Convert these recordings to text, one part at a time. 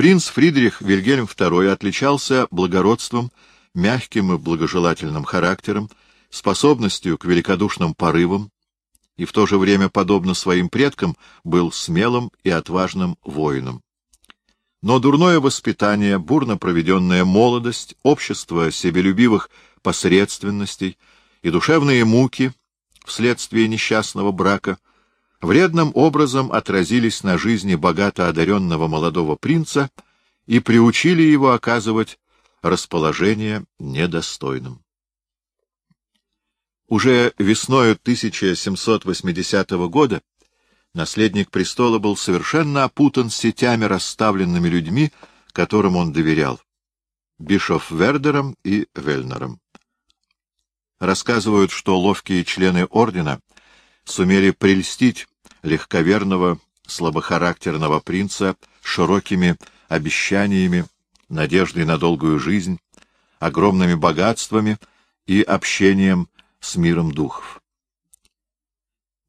Принц Фридрих Вильгельм II отличался благородством, мягким и благожелательным характером, способностью к великодушным порывам и в то же время, подобно своим предкам, был смелым и отважным воином. Но дурное воспитание, бурно проведенная молодость, общество себелюбивых посредственностей и душевные муки вследствие несчастного брака вредным образом отразились на жизни богато одаренного молодого принца и приучили его оказывать расположение недостойным. Уже весною 1780 года наследник престола был совершенно опутан сетями, расставленными людьми, которым он доверял — Бишоф Вердером и Вельнером. Рассказывают, что ловкие члены ордена сумели прельстить легковерного, слабохарактерного принца широкими обещаниями, надеждой на долгую жизнь, огромными богатствами и общением с миром духов.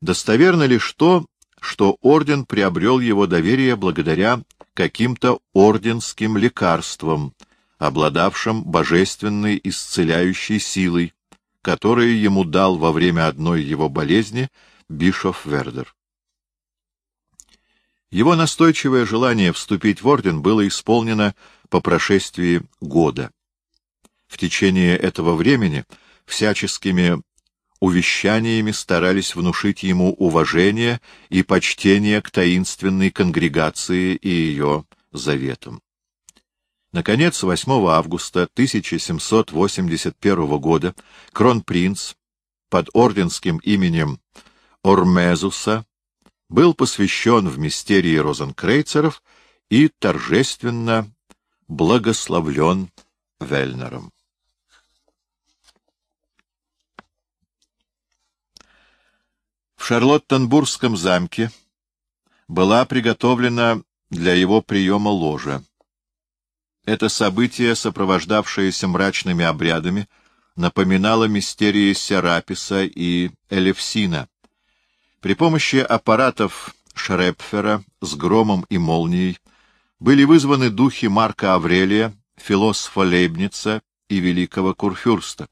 Достоверно лишь то, что орден приобрел его доверие благодаря каким-то орденским лекарствам, обладавшим божественной исцеляющей силой, которую ему дал во время одной его болезни Бишоф Вердер. Его настойчивое желание вступить в орден было исполнено по прошествии года. В течение этого времени всяческими увещаниями старались внушить ему уважение и почтение к таинственной конгрегации и ее заветам. Наконец, 8 августа 1781 года кронпринц под орденским именем Ормезуса был посвящен в мистерии розенкрейцеров и торжественно благословлен Вельнером. В Шарлоттенбургском замке была приготовлена для его приема ложа. Это событие, сопровождавшееся мрачными обрядами, напоминало мистерии Сераписа и Элевсина. При помощи аппаратов Шрепфера с громом и молнией были вызваны духи Марка Аврелия, философа Лейбница и великого Курфюрста.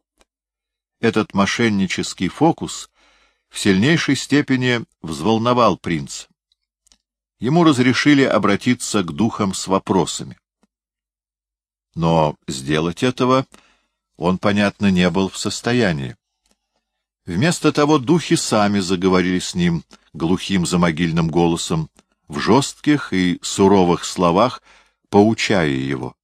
Этот мошеннический фокус в сильнейшей степени взволновал принца. Ему разрешили обратиться к духам с вопросами. Но сделать этого он, понятно, не был в состоянии. Вместо того духи сами заговорили с ним глухим замогильным голосом, в жестких и суровых словах поучая его.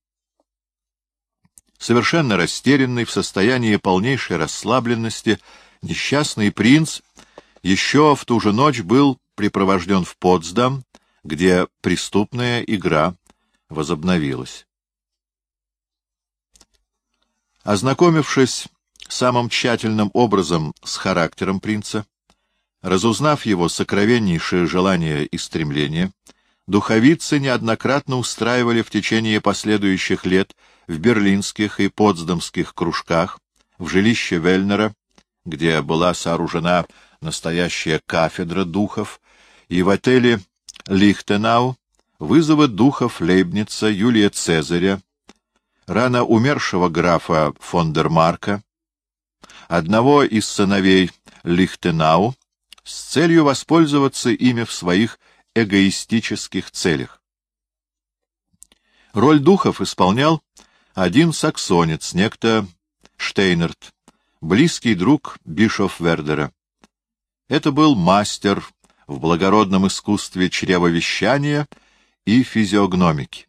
Совершенно растерянный, в состоянии полнейшей расслабленности, несчастный принц еще в ту же ночь был припровожден в Потсдам, где преступная игра возобновилась. Ознакомившись самым тщательным образом с характером принца, разузнав его сокровеннейшее желание и стремление, духовицы неоднократно устраивали в течение последующих лет в берлинских и потсдамских кружках, в жилище Вельнера, где была сооружена настоящая кафедра духов, и в отеле Лихтенау вызовы духов Лейбница, Юлия Цезаря, рано умершего графа фон дер Марка, одного из сыновей Лихтенау, с целью воспользоваться ими в своих эгоистических целях. Роль духов исполнял один саксонец, некто Штейнерт, близкий друг Бишоф Вердера. Это был мастер в благородном искусстве чревовещания и физиогномики.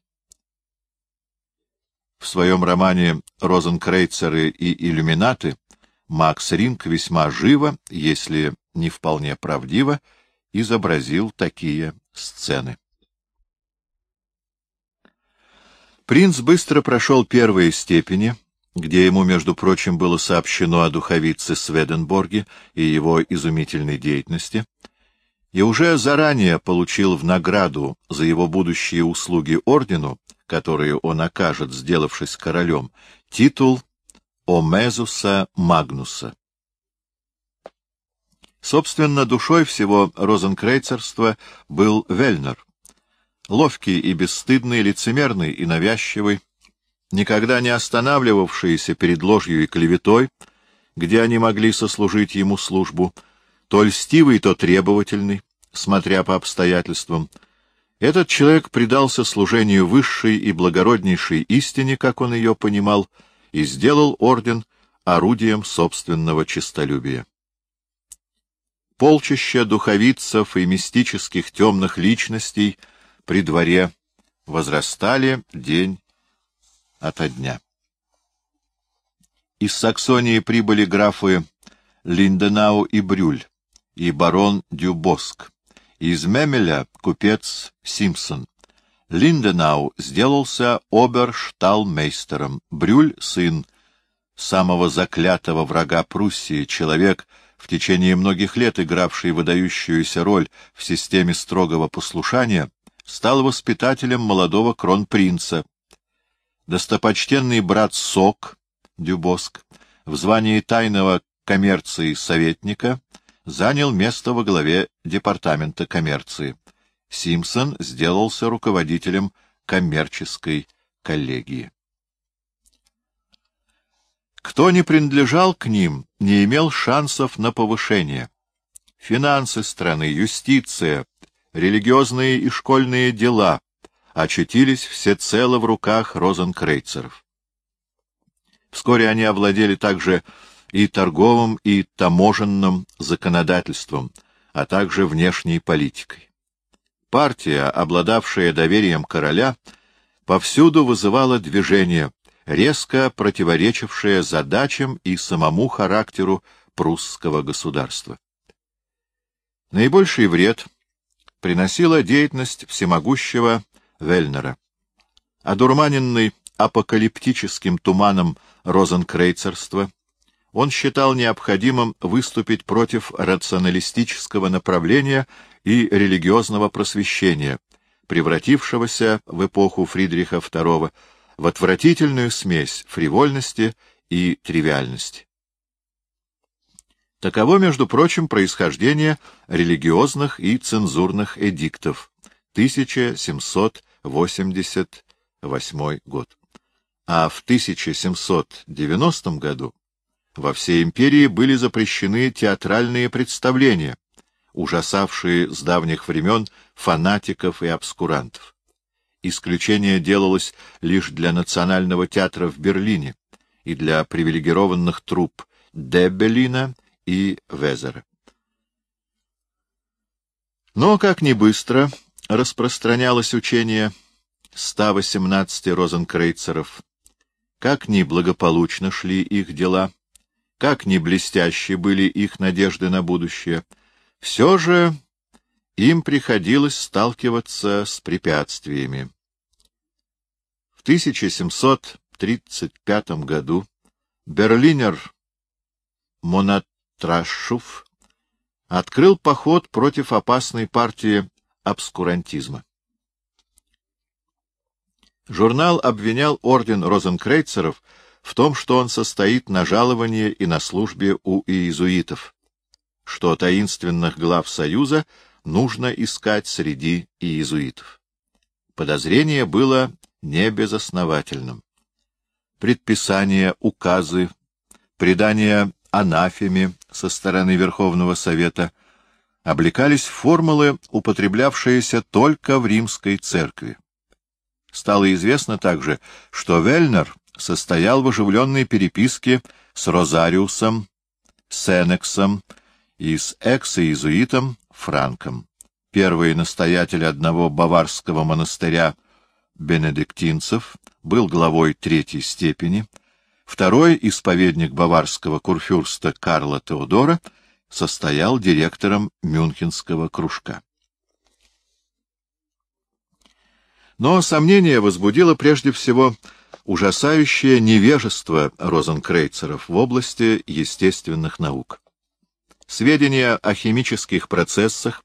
В своем романе «Розенкрейцеры и иллюминаты» Макс Ринг весьма живо, если не вполне правдиво, изобразил такие сцены. Принц быстро прошел первые степени — где ему, между прочим, было сообщено о духовице Сведенборге и его изумительной деятельности, и уже заранее получил в награду за его будущие услуги ордену, которые он окажет, сделавшись королем, титул Омезуса Магнуса. Собственно, душой всего розенкрейцерства был Вельнер, ловкий и бесстыдный, лицемерный и навязчивый, никогда не останавливавшийся перед ложью и клеветой, где они могли сослужить ему службу, то льстивый, то требовательный, смотря по обстоятельствам, этот человек предался служению высшей и благороднейшей истине, как он ее понимал, и сделал орден орудием собственного честолюбия. Полчища духовицев и мистических темных личностей при дворе возрастали день ото дня. Из Саксонии прибыли графы Линденау и Брюль и барон Дюбоск. Из Мемеля — купец Симпсон. Линденау сделался обершталмейстером, Брюль — сын самого заклятого врага Пруссии, человек, в течение многих лет игравший выдающуюся роль в системе строгого послушания, стал воспитателем молодого кронпринца. Достопочтенный брат Сок, Дюбоск, в звании тайного коммерции советника занял место во главе департамента коммерции. Симпсон сделался руководителем коммерческой коллегии. Кто не принадлежал к ним, не имел шансов на повышение. Финансы страны, юстиция, религиозные и школьные дела очутились всецело в руках розенкрейцеров. Вскоре они овладели также и торговым, и таможенным законодательством, а также внешней политикой. Партия, обладавшая доверием короля, повсюду вызывала движение, резко противоречившее задачам и самому характеру прусского государства. Наибольший вред приносила деятельность всемогущего Вельнера. Одурманенный апокалиптическим туманом розенкрейцерства, он считал необходимым выступить против рационалистического направления и религиозного просвещения, превратившегося в эпоху Фридриха II в отвратительную смесь фривольности и тривиальности. Таково, между прочим, происхождение религиозных и цензурных эдиктов 1788 год. А в 1790 году во всей империи были запрещены театральные представления, ужасавшие с давних времен фанатиков и обскурантов. Исключение делалось лишь для Национального театра в Берлине и для привилегированных труп Деббелина и Везера. Но, как ни быстро распространялось учение 118 розенкрейцеров, как ни благополучно шли их дела, как ни блестящие были их надежды на будущее, все же им приходилось сталкиваться с препятствиями. 1735 году берлинер Монатрашуф открыл поход против опасной партии обскурантизма. Журнал обвинял орден розенкрейцеров в том, что он состоит на жаловании и на службе у иезуитов, что таинственных глав Союза нужно искать среди иезуитов. Подозрение было небезосновательным. Предписания, указы, предания анафеме со стороны Верховного Совета облекались в формулы, употреблявшиеся только в римской церкви. Стало известно также, что Вельнер состоял в оживленной переписке с Розариусом, Сенексом и с экс-иезуитом Франком. Первый настоятель одного баварского монастыря бенедиктинцев, был главой третьей степени, второй исповедник баварского курфюрста Карла Теодора состоял директором Мюнхенского кружка. Но сомнение возбудило прежде всего ужасающее невежество розенкрейцеров в области естественных наук. Сведения о химических процессах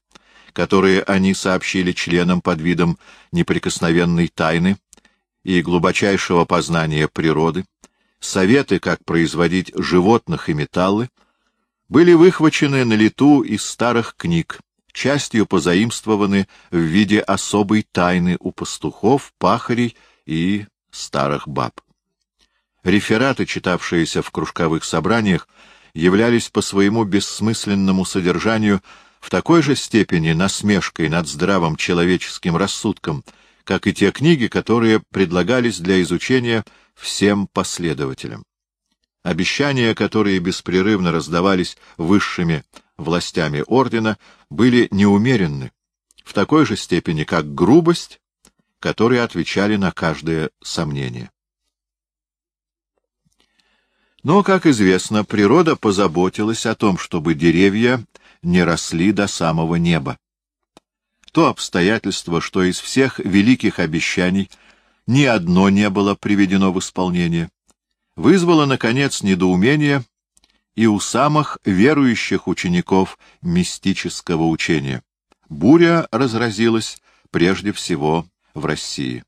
которые они сообщили членам под видом неприкосновенной тайны и глубочайшего познания природы, советы, как производить животных и металлы, были выхвачены на лету из старых книг, частью позаимствованы в виде особой тайны у пастухов, пахарей и старых баб. Рефераты, читавшиеся в кружковых собраниях, являлись по своему бессмысленному содержанию в такой же степени насмешкой над здравым человеческим рассудком, как и те книги, которые предлагались для изучения всем последователям. Обещания, которые беспрерывно раздавались высшими властями ордена, были неумеренны, в такой же степени, как грубость, которые отвечали на каждое сомнение. Но, как известно, природа позаботилась о том, чтобы деревья не росли до самого неба. То обстоятельство, что из всех великих обещаний ни одно не было приведено в исполнение, вызвало, наконец, недоумение и у самых верующих учеников мистического учения. Буря разразилась прежде всего в России.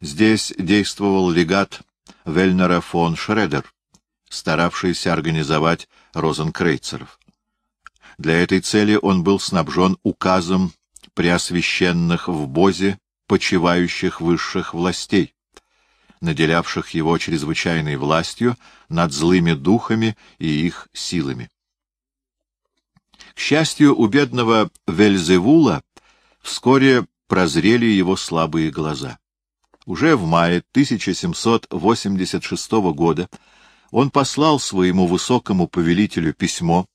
Здесь действовал легат Вельнера фон Шредер, старавшийся организовать розенкрейцеров. Для этой цели он был снабжен указом преосвященных в Бозе почивающих высших властей, наделявших его чрезвычайной властью над злыми духами и их силами. К счастью, у бедного Вельзевула вскоре прозрели его слабые глаза. Уже в мае 1786 года он послал своему высокому повелителю письмо,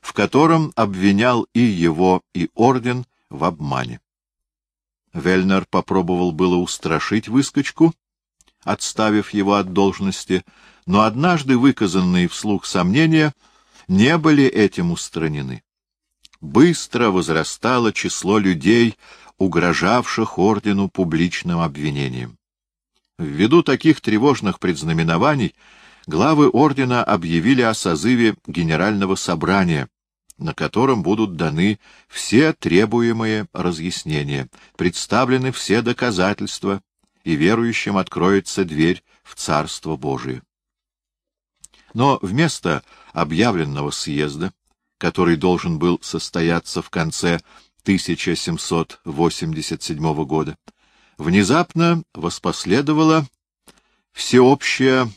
в котором обвинял и его, и орден в обмане. Вельнер попробовал было устрашить выскочку, отставив его от должности, но однажды выказанные вслух сомнения не были этим устранены. Быстро возрастало число людей, угрожавших ордену публичным обвинением. Ввиду таких тревожных предзнаменований главы ордена объявили о созыве Генерального собрания, на котором будут даны все требуемые разъяснения, представлены все доказательства, и верующим откроется дверь в Царство Божие. Но вместо объявленного съезда, который должен был состояться в конце 1787 года, внезапно воспоследовала всеобщая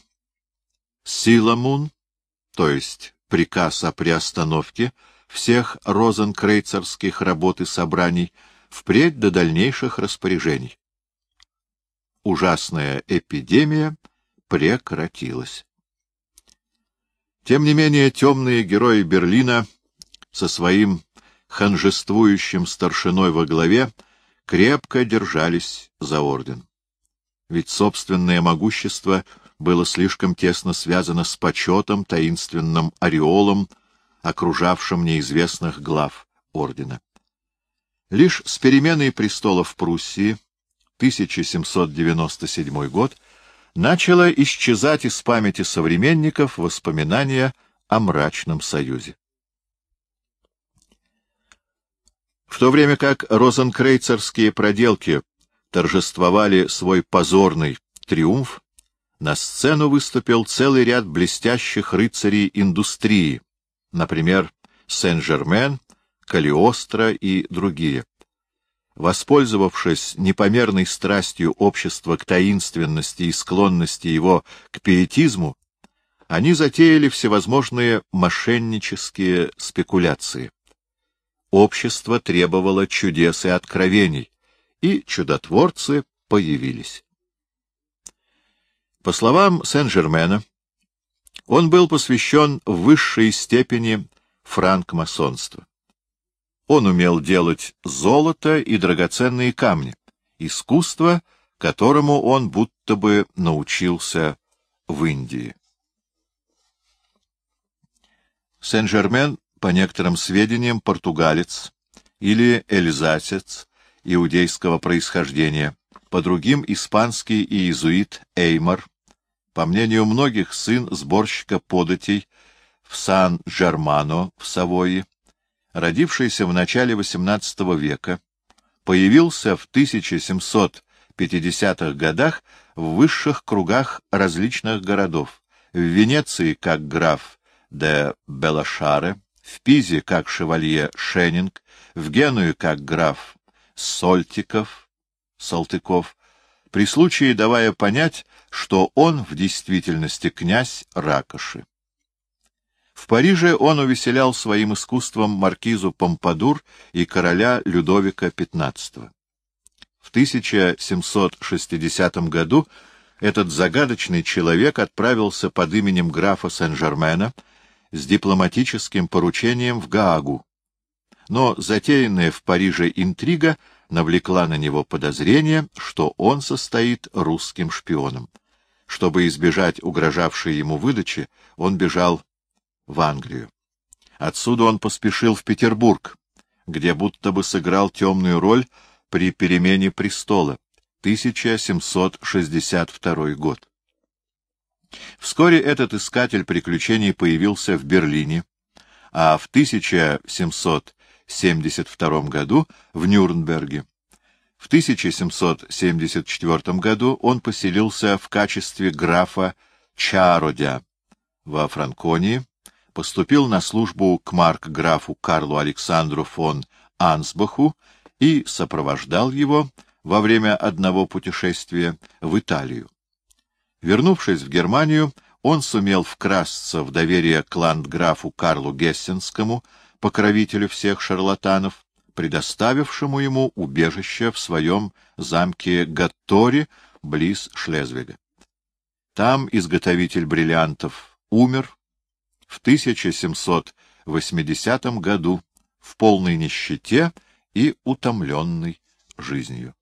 силамун, то есть приказ о приостановке всех розенкрейцерских работ и собраний впредь до дальнейших распоряжений ужасная эпидемия прекратилась. Тем не менее, темные герои Берлина со своим ханжествующим старшиной во главе крепко держались за орден. Ведь собственное могущество было слишком тесно связано с почетом, таинственным ореолом, окружавшим неизвестных глав ордена. Лишь с переменой престола в Пруссии 1797 год, начало исчезать из памяти современников воспоминания о мрачном союзе. В то время как розенкрейцерские проделки торжествовали свой позорный триумф, на сцену выступил целый ряд блестящих рыцарей индустрии, например, Сен-Жермен, Калиостро и другие. Воспользовавшись непомерной страстью общества к таинственности и склонности его к пиетизму, они затеяли всевозможные мошеннические спекуляции. Общество требовало чудес и откровений, и чудотворцы появились. По словам Сен-Жермена, он был посвящен в высшей степени франкмасонству. Он умел делать золото и драгоценные камни, искусство, которому он будто бы научился в Индии. Сен-Жермен, по некоторым сведениям, португалец или эльзасец иудейского происхождения, по другим — испанский иезуит Эймор, по мнению многих, сын сборщика податей в Сан-Жермано в Савойи, родившийся в начале XVIII века, появился в 1750-х годах в высших кругах различных городов, в Венеции как граф де Белашаре, в Пизе как шевалье Шеннинг, в Генуе как граф Сольтиков, Салтыков, при случае давая понять, что он в действительности князь Ракоши. В Париже он увеселял своим искусством маркизу Помпадур и короля Людовика XV. В 1760 году этот загадочный человек отправился под именем графа Сен-Жермена с дипломатическим поручением в Гаагу. Но затеянная в Париже интрига навлекла на него подозрение, что он состоит русским шпионом. Чтобы избежать угрожавшей ему выдачи, он бежал в Англию. Отсюда он поспешил в Петербург, где будто бы сыграл темную роль при перемене престола, 1762 год. Вскоре этот искатель приключений появился в Берлине, а в 1772 году в Нюрнберге. В 1774 году он поселился в качестве графа Чародя во Франконии, поступил на службу к марк-графу Карлу Александру фон Ансбаху и сопровождал его во время одного путешествия в Италию. Вернувшись в Германию, он сумел вкрасться в доверие к ландграфу Карлу Гессенскому, покровителю всех шарлатанов, предоставившему ему убежище в своем замке Гаттори близ Шлезвига. Там изготовитель бриллиантов умер в 1780 году в полной нищете и утомленной жизнью.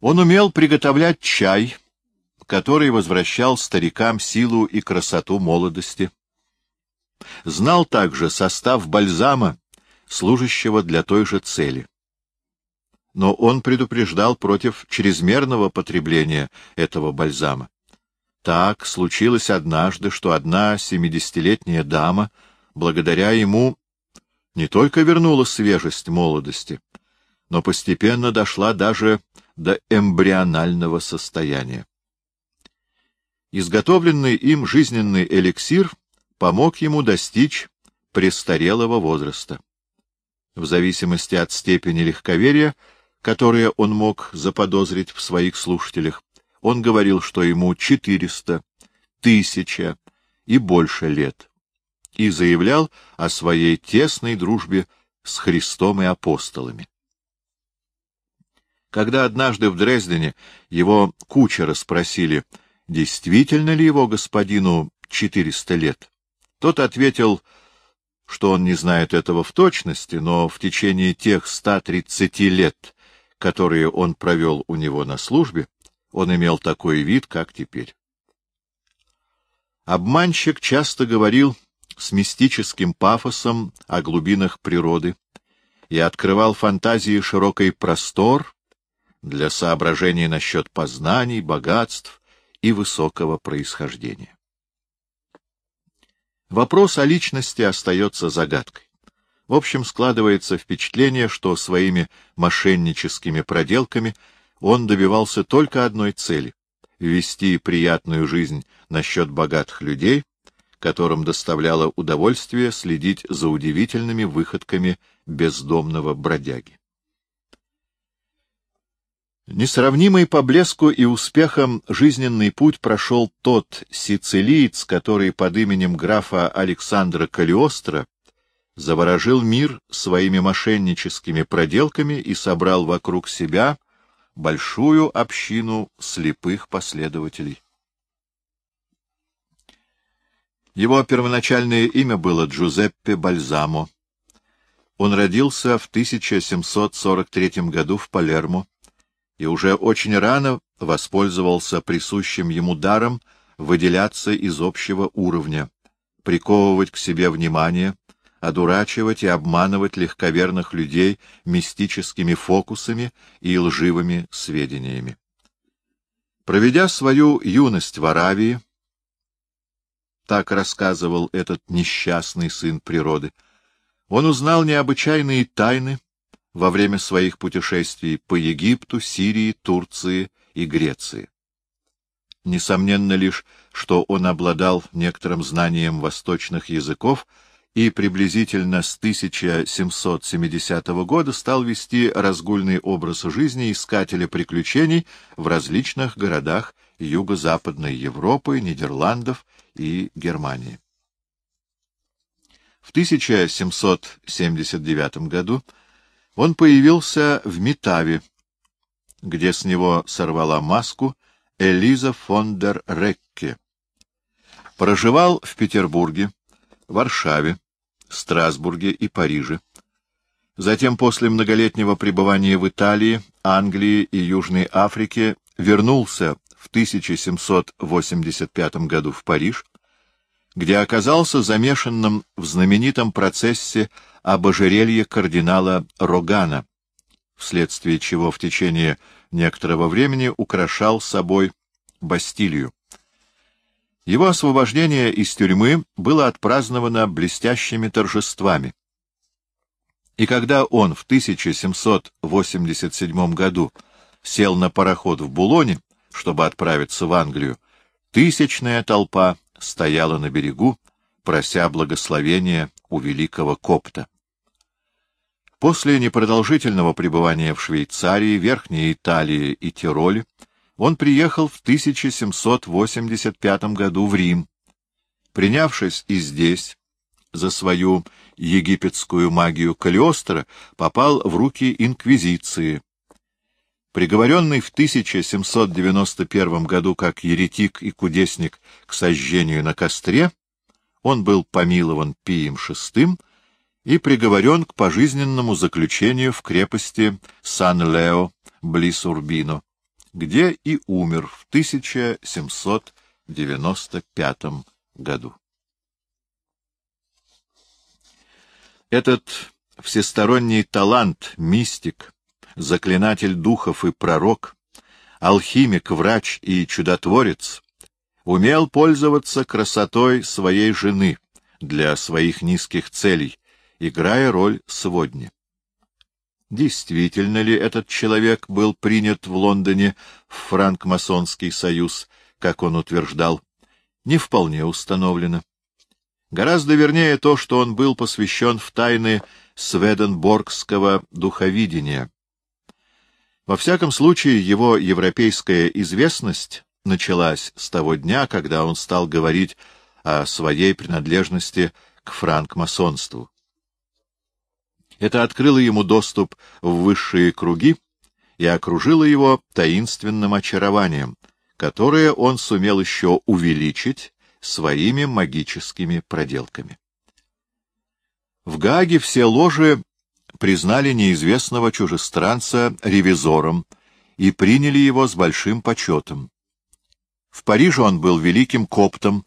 Он умел приготовлять чай, который возвращал старикам силу и красоту молодости. Знал также состав бальзама, служащего для той же цели. Но он предупреждал против чрезмерного потребления этого бальзама. Так случилось однажды, что одна семидесятилетняя дама, благодаря ему, не только вернула свежесть молодости, но постепенно дошла даже до эмбрионального состояния. Изготовленный им жизненный эликсир помог ему достичь престарелого возраста. В зависимости от степени легковерия, которое он мог заподозрить в своих слушателях, он говорил, что ему четыреста, тысяча и больше лет, и заявлял о своей тесной дружбе с Христом и апостолами. Когда однажды в Дрездене его кучера спросили, действительно ли его господину четыреста лет, тот ответил, что он не знает этого в точности, но в течение тех ста тридцати лет, которые он провел у него на службе, он имел такой вид, как теперь. Обманщик часто говорил с мистическим пафосом о глубинах природы и открывал фантазии широкий простор для соображений насчет познаний, богатств и высокого происхождения. Вопрос о личности остается загадкой. В общем, складывается впечатление, что своими мошенническими проделками — он добивался только одной цели — вести приятную жизнь насчет богатых людей, которым доставляло удовольствие следить за удивительными выходками бездомного бродяги. Несравнимый по блеску и успехам жизненный путь прошел тот сицилиец, который под именем графа Александра Калиостро заворожил мир своими мошенническими проделками и собрал вокруг себя большую общину слепых последователей. Его первоначальное имя было Джузеппе Бальзамо. Он родился в 1743 году в Палермо и уже очень рано воспользовался присущим ему даром выделяться из общего уровня, приковывать к себе внимание, одурачивать и обманывать легковерных людей мистическими фокусами и лживыми сведениями. Проведя свою юность в Аравии, так рассказывал этот несчастный сын природы, он узнал необычайные тайны во время своих путешествий по Египту, Сирии, Турции и Греции. Несомненно лишь, что он обладал некоторым знанием восточных языков и приблизительно с 1770 года стал вести разгульный образ жизни искателя приключений в различных городах юго-западной Европы, Нидерландов и Германии. В 1779 году он появился в Митаве, где с него сорвала маску Элиза фон дер Рекке. Проживал в Петербурге, Варшаве, Страсбурге и Париже. Затем, после многолетнего пребывания в Италии, Англии и Южной Африке, вернулся в 1785 году в Париж, где оказался замешанным в знаменитом процессе об ожерелье кардинала Рогана, вследствие чего в течение некоторого времени украшал собой Бастилию. Его освобождение из тюрьмы было отпраздновано блестящими торжествами. И когда он в 1787 году сел на пароход в Булоне, чтобы отправиться в Англию, тысячная толпа стояла на берегу, прося благословения у великого Копта. После непродолжительного пребывания в Швейцарии, Верхней Италии и Тироле он приехал в 1785 году в Рим. Принявшись и здесь за свою египетскую магию Калиостро, попал в руки инквизиции. Приговоренный в 1791 году как еретик и кудесник к сожжению на костре, он был помилован Пием VI и приговорен к пожизненному заключению в крепости Сан-Лео, близ Урбино где и умер в 1795 году. Этот всесторонний талант, мистик, заклинатель духов и пророк, алхимик, врач и чудотворец умел пользоваться красотой своей жены для своих низких целей, играя роль сводни. Действительно ли этот человек был принят в Лондоне в франкмасонский союз, как он утверждал, не вполне установлено. Гораздо вернее то, что он был посвящен в тайны сведенборгского духовидения. Во всяком случае, его европейская известность началась с того дня, когда он стал говорить о своей принадлежности к франкмасонству. Это открыло ему доступ в высшие круги и окружило его таинственным очарованием, которое он сумел еще увеличить своими магическими проделками. В Гаге все ложи признали неизвестного чужестранца ревизором и приняли его с большим почетом. В Париже он был великим коптом,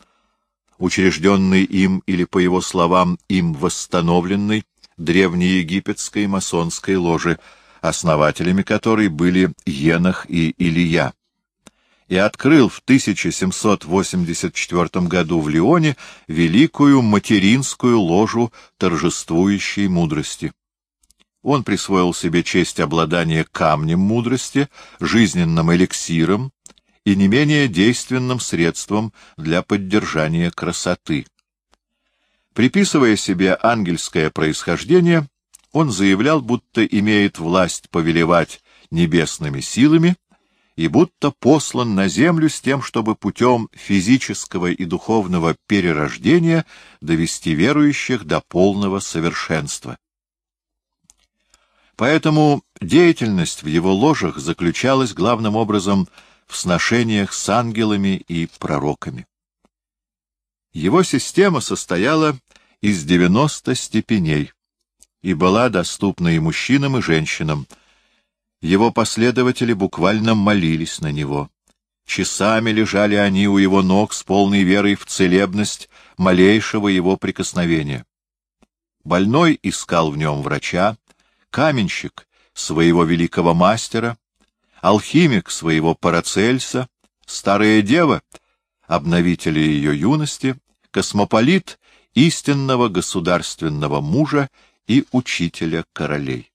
учрежденный им или, по его словам, им восстановленный, древнеегипетской масонской ложи, основателями которой были Енах и Илия, и открыл в 1784 году в Лионе великую материнскую ложу торжествующей мудрости. Он присвоил себе честь обладания камнем мудрости, жизненным эликсиром и не менее действенным средством для поддержания красоты. Приписывая себе ангельское происхождение, он заявлял, будто имеет власть повелевать небесными силами и будто послан на землю с тем, чтобы путем физического и духовного перерождения довести верующих до полного совершенства. Поэтому деятельность в его ложах заключалась главным образом в сношениях с ангелами и пророками. Его система состояла из 90 степеней и была доступна и мужчинам, и женщинам. Его последователи буквально молились на него. Часами лежали они у его ног с полной верой в целебность малейшего его прикосновения. Больной искал в нем врача, каменщик — своего великого мастера, алхимик — своего Парацельса, старая дева — обновителя ее юности, космополит истинного государственного мужа и учителя королей.